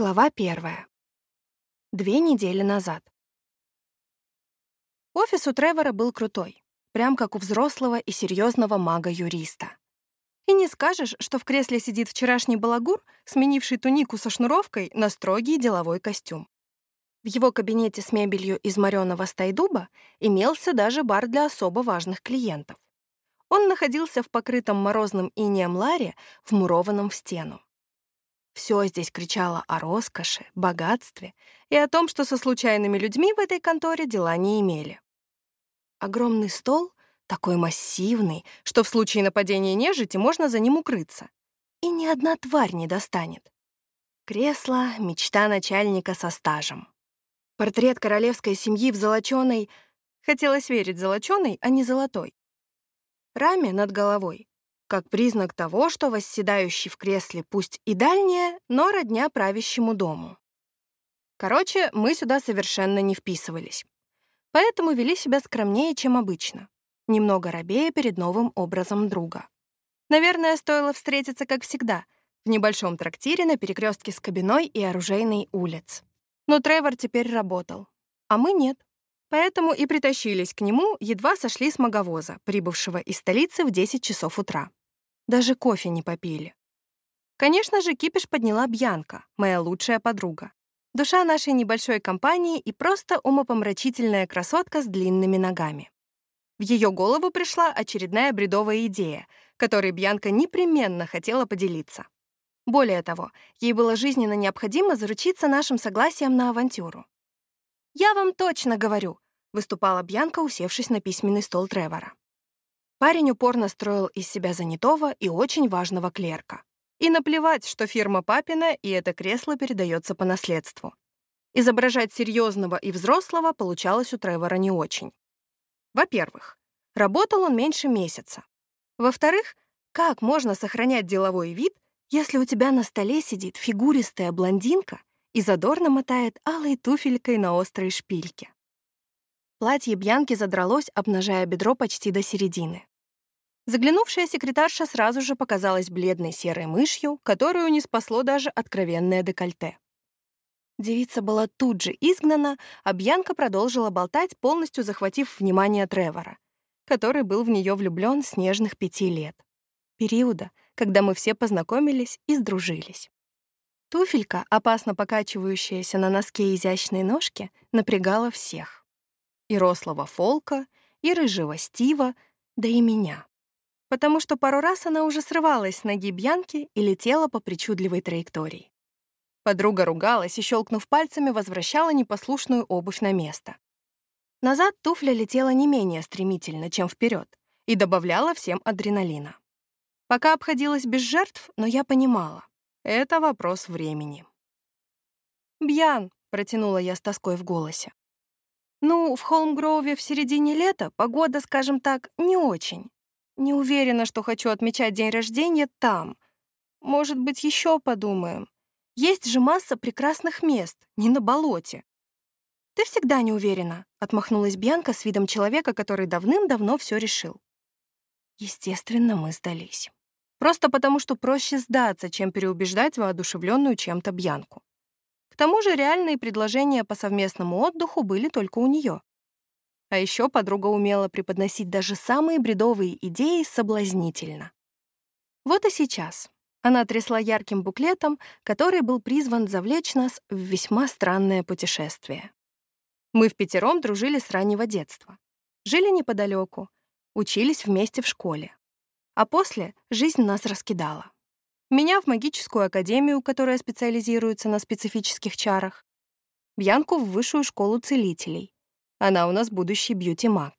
Глава первая. Две недели назад. Офис у Тревора был крутой, прям как у взрослого и серьезного мага-юриста. И не скажешь, что в кресле сидит вчерашний балагур, сменивший тунику со шнуровкой на строгий деловой костюм. В его кабинете с мебелью из мореного стайдуба имелся даже бар для особо важных клиентов. Он находился в покрытом морозным инеем ларе, вмурованном в стену. Все здесь кричало о роскоши, богатстве и о том, что со случайными людьми в этой конторе дела не имели. Огромный стол, такой массивный, что в случае нападения нежити можно за ним укрыться. И ни одна тварь не достанет. Кресло — мечта начальника со стажем. Портрет королевской семьи в золоченой... Хотелось верить золоченой, а не золотой. Раме над головой как признак того, что восседающий в кресле пусть и дальняя, но родня правящему дому. Короче, мы сюда совершенно не вписывались. Поэтому вели себя скромнее, чем обычно, немного робея перед новым образом друга. Наверное, стоило встретиться, как всегда, в небольшом трактире на перекрестке с Кабиной и Оружейной улиц. Но Тревор теперь работал, а мы нет. Поэтому и притащились к нему, едва сошли с маговоза, прибывшего из столицы в 10 часов утра. Даже кофе не попили. Конечно же, кипиш подняла Бьянка, моя лучшая подруга. Душа нашей небольшой компании и просто умопомрачительная красотка с длинными ногами. В ее голову пришла очередная бредовая идея, которой Бьянка непременно хотела поделиться. Более того, ей было жизненно необходимо заручиться нашим согласием на авантюру. «Я вам точно говорю», — выступала Бьянка, усевшись на письменный стол Тревора. Парень упорно строил из себя занятого и очень важного клерка. И наплевать, что фирма папина, и это кресло передается по наследству. Изображать серьезного и взрослого получалось у Тревора не очень. Во-первых, работал он меньше месяца. Во-вторых, как можно сохранять деловой вид, если у тебя на столе сидит фигуристая блондинка и задорно мотает алой туфелькой на острой шпильке? Платье Бьянки задралось, обнажая бедро почти до середины. Заглянувшая секретарша сразу же показалась бледной серой мышью, которую не спасло даже откровенное декольте. Девица была тут же изгнана, а Бьянка продолжила болтать, полностью захватив внимание Тревора, который был в нее влюблен с нежных пяти лет. Периода, когда мы все познакомились и сдружились. Туфелька, опасно покачивающаяся на носке изящной ножки, напрягала всех. И рослого Фолка, и рыжего Стива, да и меня потому что пару раз она уже срывалась с ноги Бьянки и летела по причудливой траектории. Подруга ругалась и, щелкнув пальцами, возвращала непослушную обувь на место. Назад туфля летела не менее стремительно, чем вперед, и добавляла всем адреналина. Пока обходилась без жертв, но я понимала — это вопрос времени. «Бьян», — протянула я с тоской в голосе. «Ну, в Холмгроуве в середине лета погода, скажем так, не очень. Не уверена, что хочу отмечать день рождения там. Может быть, еще подумаем. Есть же масса прекрасных мест, не на болоте. Ты всегда не уверена, отмахнулась Бьянка с видом человека, который давным-давно все решил. Естественно, мы сдались. Просто потому, что проще сдаться, чем переубеждать воодушевленную чем-то Бьянку. К тому же реальные предложения по совместному отдыху были только у нее. А еще подруга умела преподносить даже самые бредовые идеи соблазнительно. Вот и сейчас она трясла ярким буклетом, который был призван завлечь нас в весьма странное путешествие. Мы в пятером дружили с раннего детства. Жили неподалеку, учились вместе в школе. А после жизнь нас раскидала. Меня в магическую академию, которая специализируется на специфических чарах, Бьянку в высшую школу целителей, она у нас будущий бьюти-маг.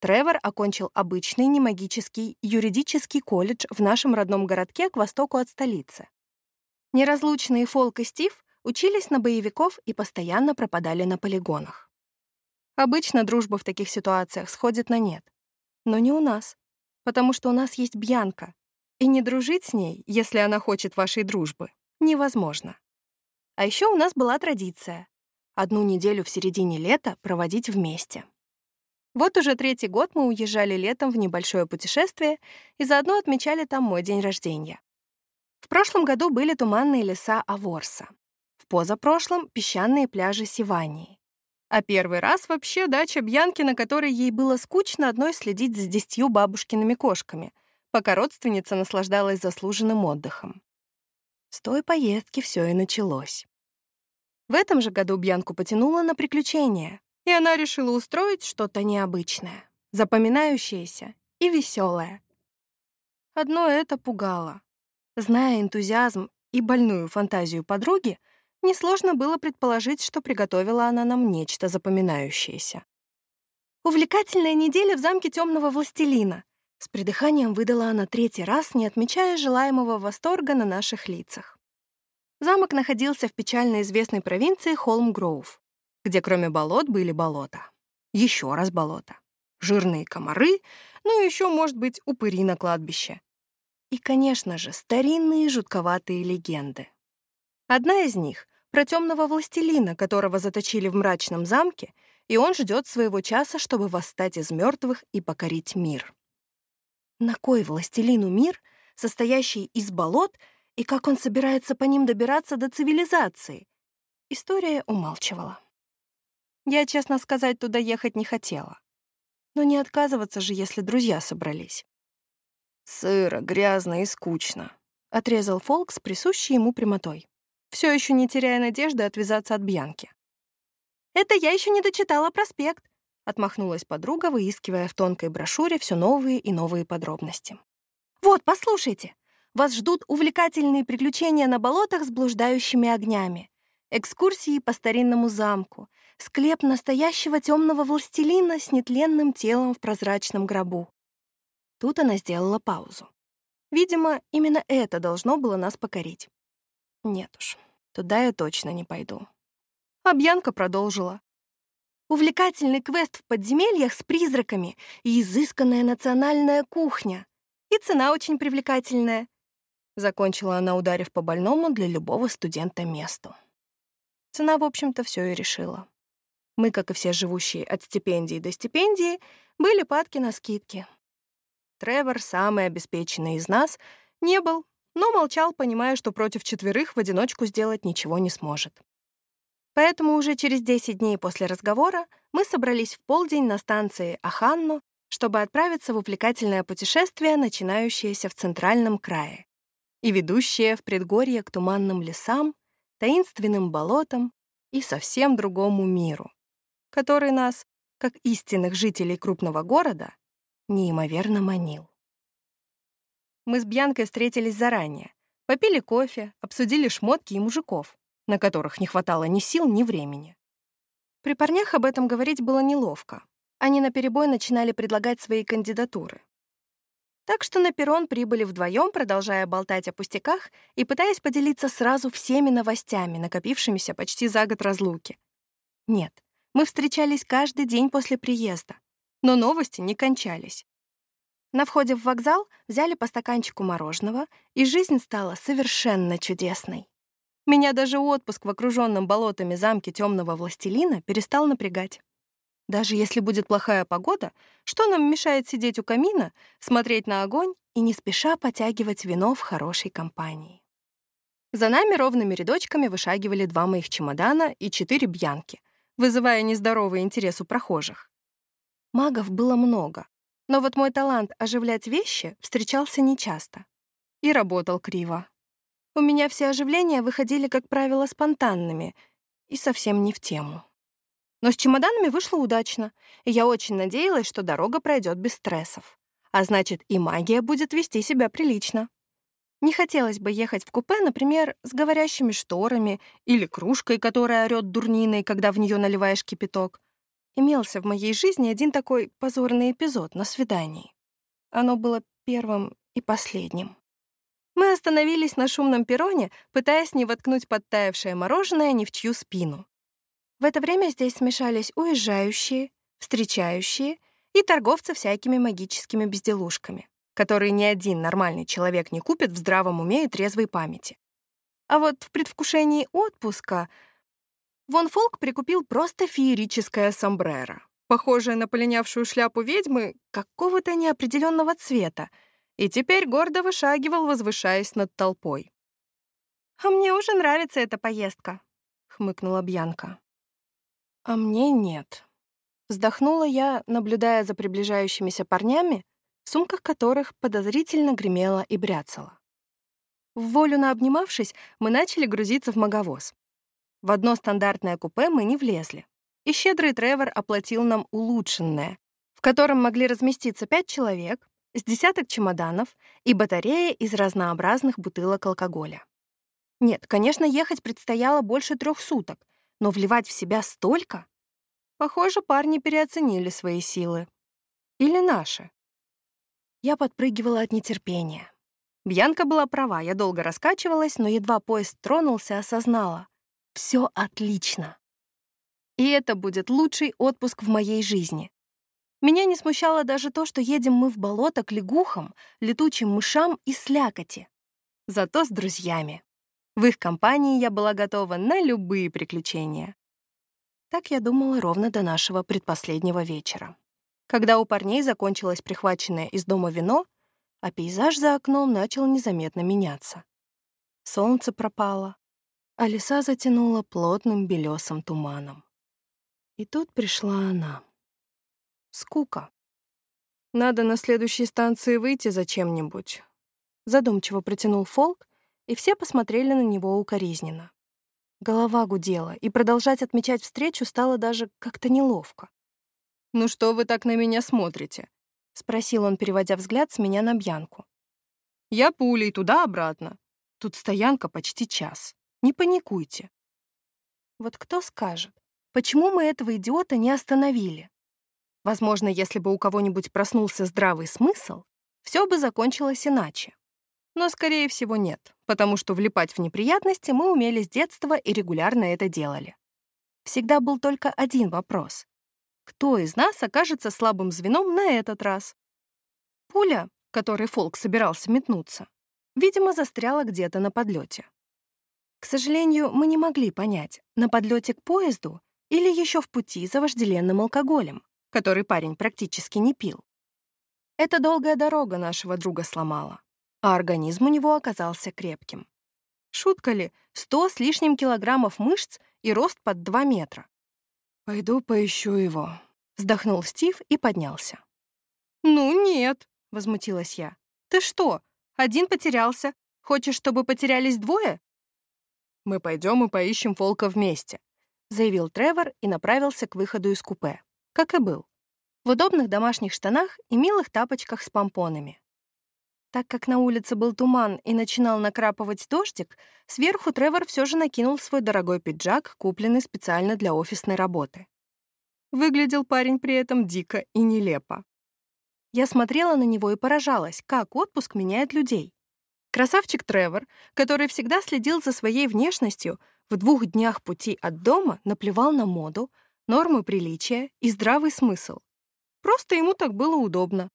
Тревор окончил обычный немагический юридический колледж в нашем родном городке к востоку от столицы. Неразлучные Фолк и Стив учились на боевиков и постоянно пропадали на полигонах. Обычно дружба в таких ситуациях сходит на нет. Но не у нас, потому что у нас есть Бьянка, и не дружить с ней, если она хочет вашей дружбы, невозможно. А еще у нас была традиция одну неделю в середине лета проводить вместе. Вот уже третий год мы уезжали летом в небольшое путешествие и заодно отмечали там мой день рождения. В прошлом году были туманные леса Аворса. позапрошлом — песчаные пляжи Сивании. А первый раз вообще дача Бьянки, на которой ей было скучно одной следить за десятью бабушкиными кошками, пока родственница наслаждалась заслуженным отдыхом. С той поездки все и началось. В этом же году Бьянку потянуло на приключения, и она решила устроить что-то необычное, запоминающееся и веселое. Одно это пугало. Зная энтузиазм и больную фантазию подруги, несложно было предположить, что приготовила она нам нечто запоминающееся. «Увлекательная неделя в замке темного властелина», с придыханием выдала она третий раз, не отмечая желаемого восторга на наших лицах. Замок находился в печально известной провинции Холмгроув, где кроме болот были болота. Еще раз болота. Жирные комары, ну и еще, может быть, упыри на кладбище. И, конечно же, старинные жутковатые легенды. Одна из них — про темного властелина, которого заточили в мрачном замке, и он ждет своего часа, чтобы восстать из мертвых и покорить мир. На кой властелину мир, состоящий из болот и как он собирается по ним добираться до цивилизации? История умалчивала. Я, честно сказать, туда ехать не хотела. Но не отказываться же, если друзья собрались. «Сыро, грязно и скучно», — отрезал Фолк с присущей ему прямотой, все еще не теряя надежды отвязаться от Бьянки. «Это я еще не дочитала проспект», — отмахнулась подруга, выискивая в тонкой брошюре все новые и новые подробности. «Вот, послушайте. Вас ждут увлекательные приключения на болотах с блуждающими огнями, экскурсии по старинному замку, склеп настоящего темного властелина с нетленным телом в прозрачном гробу». Тут она сделала паузу. Видимо, именно это должно было нас покорить. Нет уж, туда я точно не пойду. А Бьянка продолжила. Увлекательный квест в подземельях с призраками и изысканная национальная кухня. И цена очень привлекательная. Закончила она, ударив по больному для любого студента месту. Цена, в общем-то, все и решила. Мы, как и все живущие от стипендии до стипендии, были падки на скидки. Тревор, самый обеспеченный из нас, не был, но молчал, понимая, что против четверых в одиночку сделать ничего не сможет. Поэтому уже через 10 дней после разговора мы собрались в полдень на станции Аханну, чтобы отправиться в увлекательное путешествие, начинающееся в Центральном крае и ведущее в предгорье к туманным лесам, таинственным болотам и совсем другому миру, который нас, как истинных жителей крупного города, неимоверно манил. Мы с Бьянкой встретились заранее, попили кофе, обсудили шмотки и мужиков, на которых не хватало ни сил, ни времени. При парнях об этом говорить было неловко. Они наперебой начинали предлагать свои кандидатуры. Так что на перрон прибыли вдвоем, продолжая болтать о пустяках и пытаясь поделиться сразу всеми новостями, накопившимися почти за год разлуки. Нет, мы встречались каждый день после приезда, но новости не кончались. На входе в вокзал взяли по стаканчику мороженого, и жизнь стала совершенно чудесной. Меня даже отпуск в окруженном болотами замке темного властелина перестал напрягать. Даже если будет плохая погода, что нам мешает сидеть у камина, смотреть на огонь и не спеша потягивать вино в хорошей компании? За нами ровными рядочками вышагивали два моих чемодана и четыре бьянки, вызывая нездоровый интерес у прохожих. Магов было много, но вот мой талант оживлять вещи встречался нечасто. И работал криво. У меня все оживления выходили, как правило, спонтанными и совсем не в тему. Но с чемоданами вышло удачно, и я очень надеялась, что дорога пройдет без стрессов. А значит, и магия будет вести себя прилично. Не хотелось бы ехать в купе, например, с говорящими шторами или кружкой, которая орёт дурниной, когда в нее наливаешь кипяток. Имелся в моей жизни один такой позорный эпизод на свидании. Оно было первым и последним. Мы остановились на шумном перроне, пытаясь не воткнуть подтаявшее мороженое ни в чью спину. В это время здесь смешались уезжающие, встречающие и торговцы всякими магическими безделушками, которые ни один нормальный человек не купит в здравом уме и трезвой памяти. А вот в предвкушении отпуска Вон Фолк прикупил просто феерическое сомбреро, похожее на полинявшую шляпу ведьмы какого-то неопределенного цвета, и теперь гордо вышагивал, возвышаясь над толпой. «А мне уже нравится эта поездка», хмыкнула Бьянка. «А мне нет». Вздохнула я, наблюдая за приближающимися парнями, в сумках которых подозрительно гремело и бряцало. В волю наобнимавшись, мы начали грузиться в маговоз. В одно стандартное купе мы не влезли, и щедрый Тревор оплатил нам улучшенное, в котором могли разместиться пять человек, с десяток чемоданов и батарея из разнообразных бутылок алкоголя. Нет, конечно, ехать предстояло больше трех суток, но вливать в себя столько? Похоже, парни переоценили свои силы. Или наши. Я подпрыгивала от нетерпения. Бьянка была права, я долго раскачивалась, но едва поезд тронулся, осознала. Все отлично. И это будет лучший отпуск в моей жизни. Меня не смущало даже то, что едем мы в болото к лягухам, летучим мышам и слякоти. Зато с друзьями. В их компании я была готова на любые приключения. Так я думала ровно до нашего предпоследнего вечера. Когда у парней закончилось прихваченное из дома вино, а пейзаж за окном начал незаметно меняться. Солнце пропало, а леса затянуло плотным белесым туманом. И тут пришла она. Скука. Надо на следующей станции выйти за чем-нибудь. Задумчиво протянул Фолк, и все посмотрели на него укоризненно. Голова гудела, и продолжать отмечать встречу стало даже как-то неловко. «Ну что вы так на меня смотрите?» — спросил он, переводя взгляд с меня на Бьянку. «Я пулей туда-обратно. Тут стоянка почти час. Не паникуйте». Вот кто скажет, почему мы этого идиота не остановили? Возможно, если бы у кого-нибудь проснулся здравый смысл, все бы закончилось иначе. Но, скорее всего, нет, потому что влипать в неприятности мы умели с детства и регулярно это делали. Всегда был только один вопрос. Кто из нас окажется слабым звеном на этот раз? Пуля, которой Фолк собирался метнуться, видимо, застряла где-то на подлете. К сожалению, мы не могли понять, на подлете к поезду или еще в пути за вожделенным алкоголем который парень практически не пил. Эта долгая дорога нашего друга сломала, а организм у него оказался крепким. Шутка ли, сто с лишним килограммов мышц и рост под два метра. «Пойду поищу его», — вздохнул Стив и поднялся. «Ну нет», — возмутилась я. «Ты что, один потерялся? Хочешь, чтобы потерялись двое?» «Мы пойдем и поищем Фолка вместе», — заявил Тревор и направился к выходу из купе как и был, в удобных домашних штанах и милых тапочках с помпонами. Так как на улице был туман и начинал накрапывать дождик, сверху Тревор все же накинул свой дорогой пиджак, купленный специально для офисной работы. Выглядел парень при этом дико и нелепо. Я смотрела на него и поражалась, как отпуск меняет людей. Красавчик Тревор, который всегда следил за своей внешностью, в двух днях пути от дома наплевал на моду, нормы приличия и здравый смысл. Просто ему так было удобно.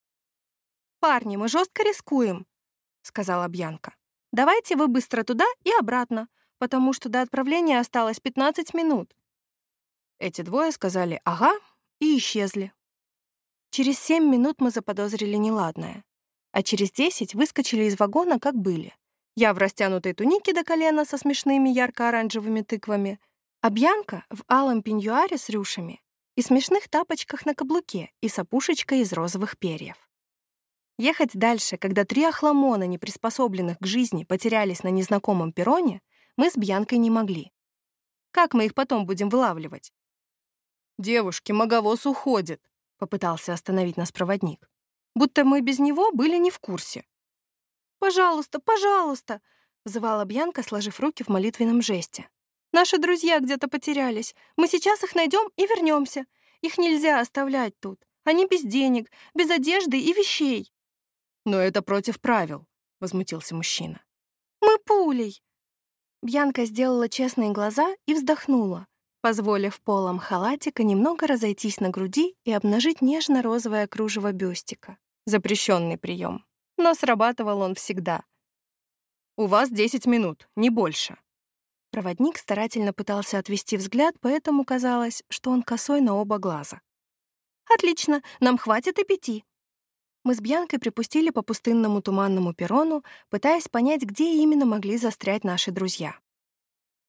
«Парни, мы жестко рискуем», — сказала Бьянка. «Давайте вы быстро туда и обратно, потому что до отправления осталось 15 минут». Эти двое сказали «ага» и исчезли. Через семь минут мы заподозрили неладное, а через десять выскочили из вагона, как были. Я в растянутой тунике до колена со смешными ярко-оранжевыми тыквами, а Бьянка в алом пеньюаре с рюшами и смешных тапочках на каблуке и с из розовых перьев. Ехать дальше, когда три охламона, не приспособленных к жизни, потерялись на незнакомом перроне, мы с Бьянкой не могли. Как мы их потом будем вылавливать? «Девушки, маговоз уходит», — попытался остановить нас проводник. Будто мы без него были не в курсе. «Пожалуйста, пожалуйста», — взывала Бьянка, сложив руки в молитвенном жесте. Наши друзья где-то потерялись. Мы сейчас их найдем и вернемся. Их нельзя оставлять тут. Они без денег, без одежды и вещей. Но это против правил, возмутился мужчина. Мы пулей. Бьянка сделала честные глаза и вздохнула, позволив полом халатика немного разойтись на груди и обнажить нежно-розовое кружево бюстика. Запрещенный прием. Но срабатывал он всегда. «У вас 10 минут, не больше», Проводник старательно пытался отвести взгляд, поэтому казалось, что он косой на оба глаза. «Отлично, нам хватит и пяти». Мы с Бьянкой припустили по пустынному туманному перрону, пытаясь понять, где именно могли застрять наши друзья.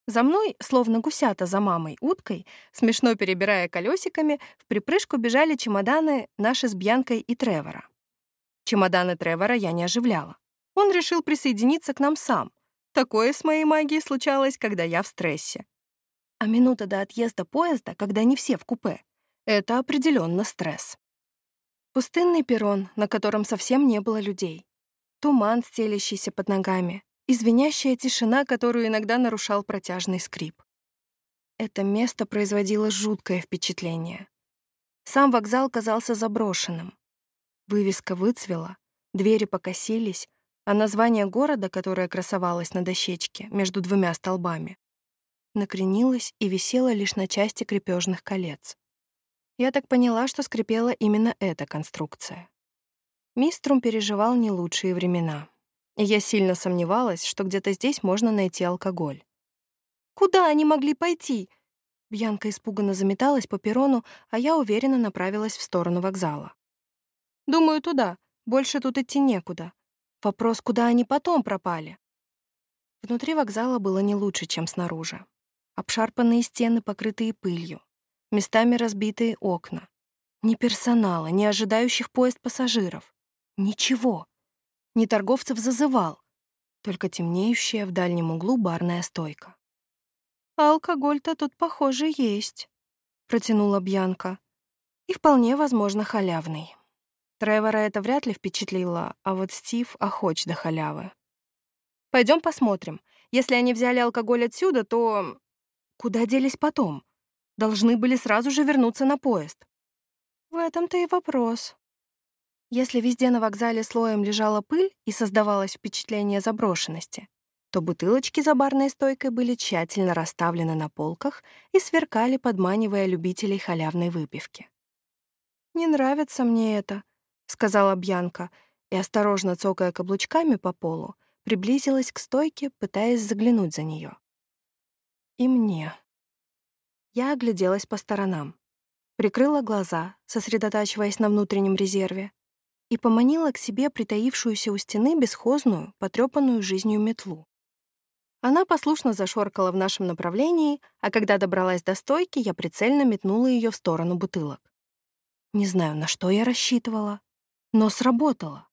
За мной, словно гусята за мамой уткой, смешно перебирая колесиками, в припрыжку бежали чемоданы наши с Бьянкой и Тревора. Чемоданы Тревора я не оживляла. Он решил присоединиться к нам сам. Такое с моей магией случалось, когда я в стрессе. А минута до отъезда поезда, когда не все в купе, это определенно стресс. Пустынный перрон, на котором совсем не было людей. Туман, стелящийся под ногами, и звенящая тишина, которую иногда нарушал протяжный скрип. Это место производило жуткое впечатление. Сам вокзал казался заброшенным. Вывеска выцвела, двери покосились, а название города, которое красовалось на дощечке между двумя столбами, накренилось и висело лишь на части крепежных колец. Я так поняла, что скрипела именно эта конструкция. Миструм переживал не лучшие времена. И я сильно сомневалась, что где-то здесь можно найти алкоголь. «Куда они могли пойти?» Бьянка испуганно заметалась по перрону, а я уверенно направилась в сторону вокзала. «Думаю, туда. Больше тут идти некуда. Вопрос, куда они потом пропали?» Внутри вокзала было не лучше, чем снаружи. Обшарпанные стены, покрытые пылью местами разбитые окна. Ни персонала, ни ожидающих поезд пассажиров. Ничего. Ни торговцев зазывал. Только темнеющая в дальнем углу барная стойка. «А алкоголь-то тут, похоже, есть», — протянула Бьянка. «И вполне, возможно, халявный. Тревора это вряд ли впечатлило, а вот Стив охоч до халявы. Пойдем посмотрим. Если они взяли алкоголь отсюда, то... Куда делись потом? Должны были сразу же вернуться на поезд. В этом-то и вопрос. Если везде на вокзале слоем лежала пыль и создавалось впечатление заброшенности, то бутылочки за барной стойкой были тщательно расставлены на полках и сверкали, подманивая любителей халявной выпивки. «Не нравится мне это», — сказала Бьянка, и, осторожно цокая каблучками по полу, приблизилась к стойке, пытаясь заглянуть за нее. «И мне», я огляделась по сторонам, прикрыла глаза, сосредотачиваясь на внутреннем резерве, и поманила к себе притаившуюся у стены бесхозную, потрепанную жизнью метлу. Она послушно зашоркала в нашем направлении, а когда добралась до стойки, я прицельно метнула ее в сторону бутылок. Не знаю, на что я рассчитывала, но сработало.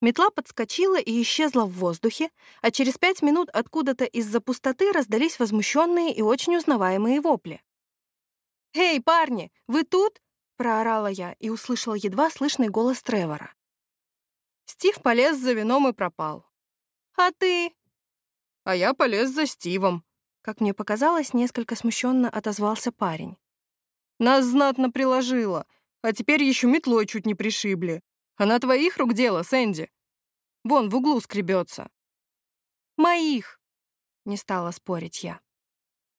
Метла подскочила и исчезла в воздухе, а через пять минут откуда-то из-за пустоты раздались возмущенные и очень узнаваемые вопли. «Эй, парни, вы тут?» — проорала я и услышала едва слышный голос Тревора. Стив полез за вином и пропал. «А ты?» «А я полез за Стивом», — как мне показалось, несколько смущенно отозвался парень. «Нас знатно приложило, а теперь еще метлой чуть не пришибли. Она твоих рук дело, Сэнди. Вон в углу скребется. Моих, не стала спорить я.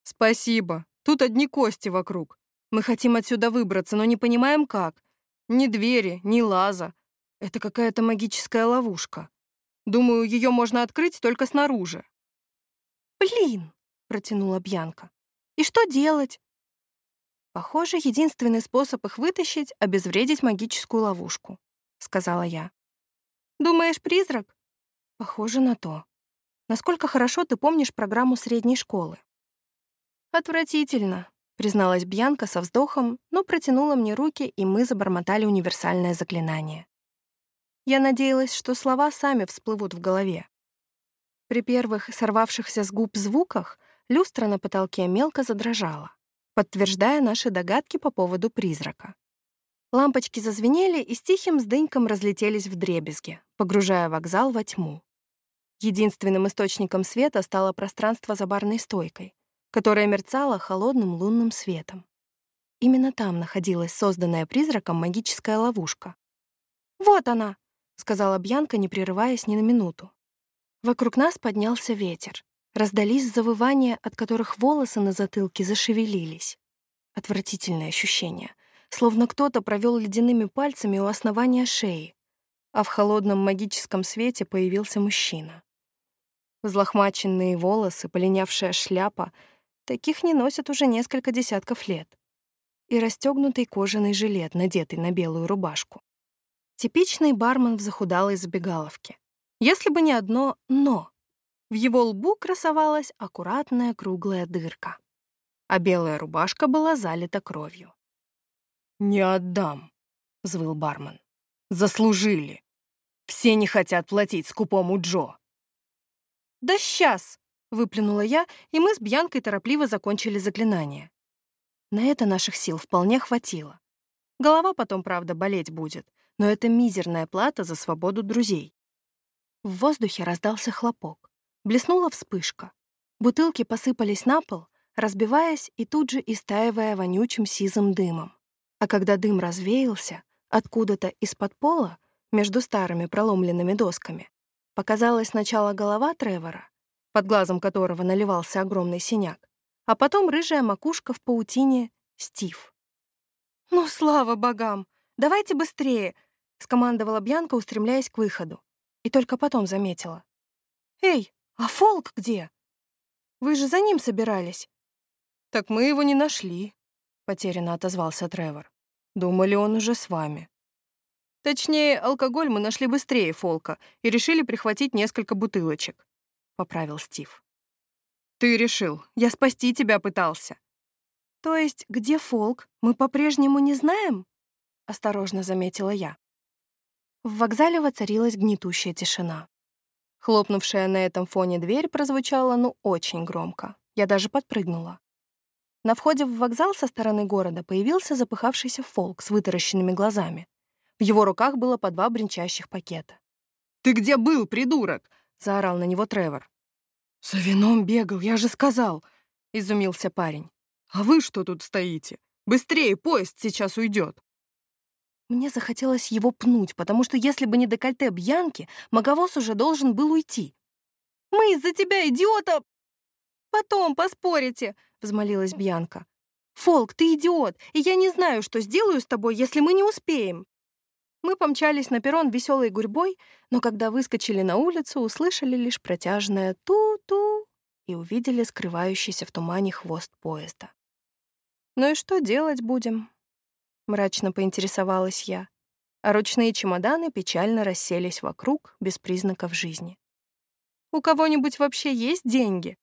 Спасибо. Тут одни кости вокруг. Мы хотим отсюда выбраться, но не понимаем как. Ни двери, ни лаза. Это какая-то магическая ловушка. Думаю, ее можно открыть только снаружи. Блин, протянула Бьянка. И что делать? Похоже, единственный способ их вытащить — обезвредить магическую ловушку. — сказала я. «Думаешь, призрак?» «Похоже на то. Насколько хорошо ты помнишь программу средней школы?» «Отвратительно», — призналась Бьянка со вздохом, но протянула мне руки, и мы забормотали универсальное заклинание. Я надеялась, что слова сами всплывут в голове. При первых сорвавшихся с губ звуках люстра на потолке мелко задрожала, подтверждая наши догадки по поводу призрака. Лампочки зазвенели и с тихим сдыньком разлетелись в дребезги, погружая вокзал во тьму. Единственным источником света стало пространство за барной стойкой, которое мерцало холодным лунным светом. Именно там находилась созданная призраком магическая ловушка. «Вот она!» — сказала Бьянка, не прерываясь ни на минуту. Вокруг нас поднялся ветер. Раздались завывания, от которых волосы на затылке зашевелились. Отвратительное ощущение — словно кто-то провел ледяными пальцами у основания шеи, а в холодном магическом свете появился мужчина. Взлохмаченные волосы, полинявшая шляпа — таких не носят уже несколько десятков лет. И расстегнутый кожаный жилет, надетый на белую рубашку. Типичный бармен в захудалой забегаловке. Если бы не одно «но». В его лбу красовалась аккуратная круглая дырка, а белая рубашка была залита кровью. «Не отдам», — взвыл бармен. «Заслужили. Все не хотят платить скупому Джо». «Да сейчас!» — выплюнула я, и мы с Бьянкой торопливо закончили заклинание. На это наших сил вполне хватило. Голова потом, правда, болеть будет, но это мизерная плата за свободу друзей. В воздухе раздался хлопок. Блеснула вспышка. Бутылки посыпались на пол, разбиваясь и тут же истаивая вонючим сизым дымом. А когда дым развеялся, откуда-то из-под пола, между старыми проломленными досками, показалась сначала голова Тревора, под глазом которого наливался огромный синяк, а потом рыжая макушка в паутине Стив. «Ну, слава богам! Давайте быстрее!» — скомандовала Бьянка, устремляясь к выходу. И только потом заметила. «Эй, а Фолк где? Вы же за ним собирались». «Так мы его не нашли», — потерянно отозвался Тревор. «Думали, он уже с вами». Точнее, алкоголь мы нашли быстрее Фолка и решили прихватить несколько бутылочек поправил Стив. «Ты решил. Я спасти тебя пытался». «То есть где Фолк, мы по-прежнему не знаем?» — осторожно заметила я. В вокзале воцарилась гнетущая тишина. Хлопнувшая на этом фоне дверь прозвучала ну очень громко. Я даже подпрыгнула. На входе в вокзал со стороны города появился запыхавшийся Фолк с вытаращенными глазами. В его руках было по два бренчащих пакета. «Ты где был, придурок?» — заорал на него Тревор. «За вином бегал, я же сказал!» — изумился парень. «А вы что тут стоите? Быстрее, поезд сейчас уйдет!» Мне захотелось его пнуть, потому что если бы не декольте Бьянки, Маговоз уже должен был уйти. «Мы из-за тебя, идиота!» «Потом поспорите!» — взмолилась Бьянка. «Фолк, ты идиот, и я не знаю, что сделаю с тобой, если мы не успеем!» Мы помчались на перрон веселой гурьбой, но когда выскочили на улицу, услышали лишь протяжное «ту-ту» и увидели скрывающийся в тумане хвост поезда. «Ну и что делать будем?» — мрачно поинтересовалась я, а ручные чемоданы печально расселись вокруг без признаков жизни. «У кого-нибудь вообще есть деньги?»